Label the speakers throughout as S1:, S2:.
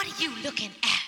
S1: What are you looking at?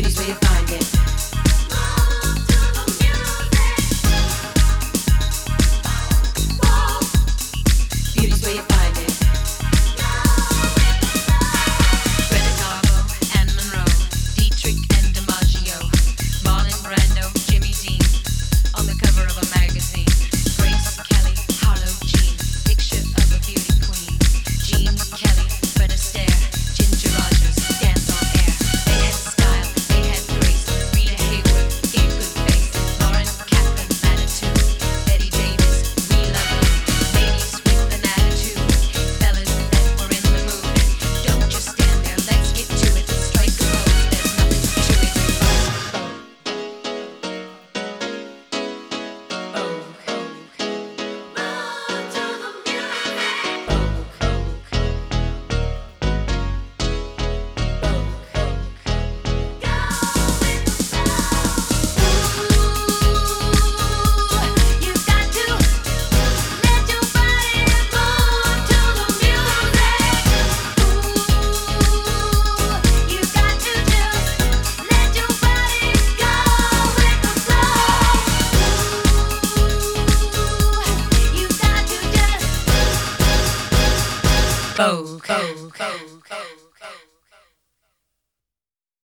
S1: beauty's where you find Vogue. Vogue. Vogue.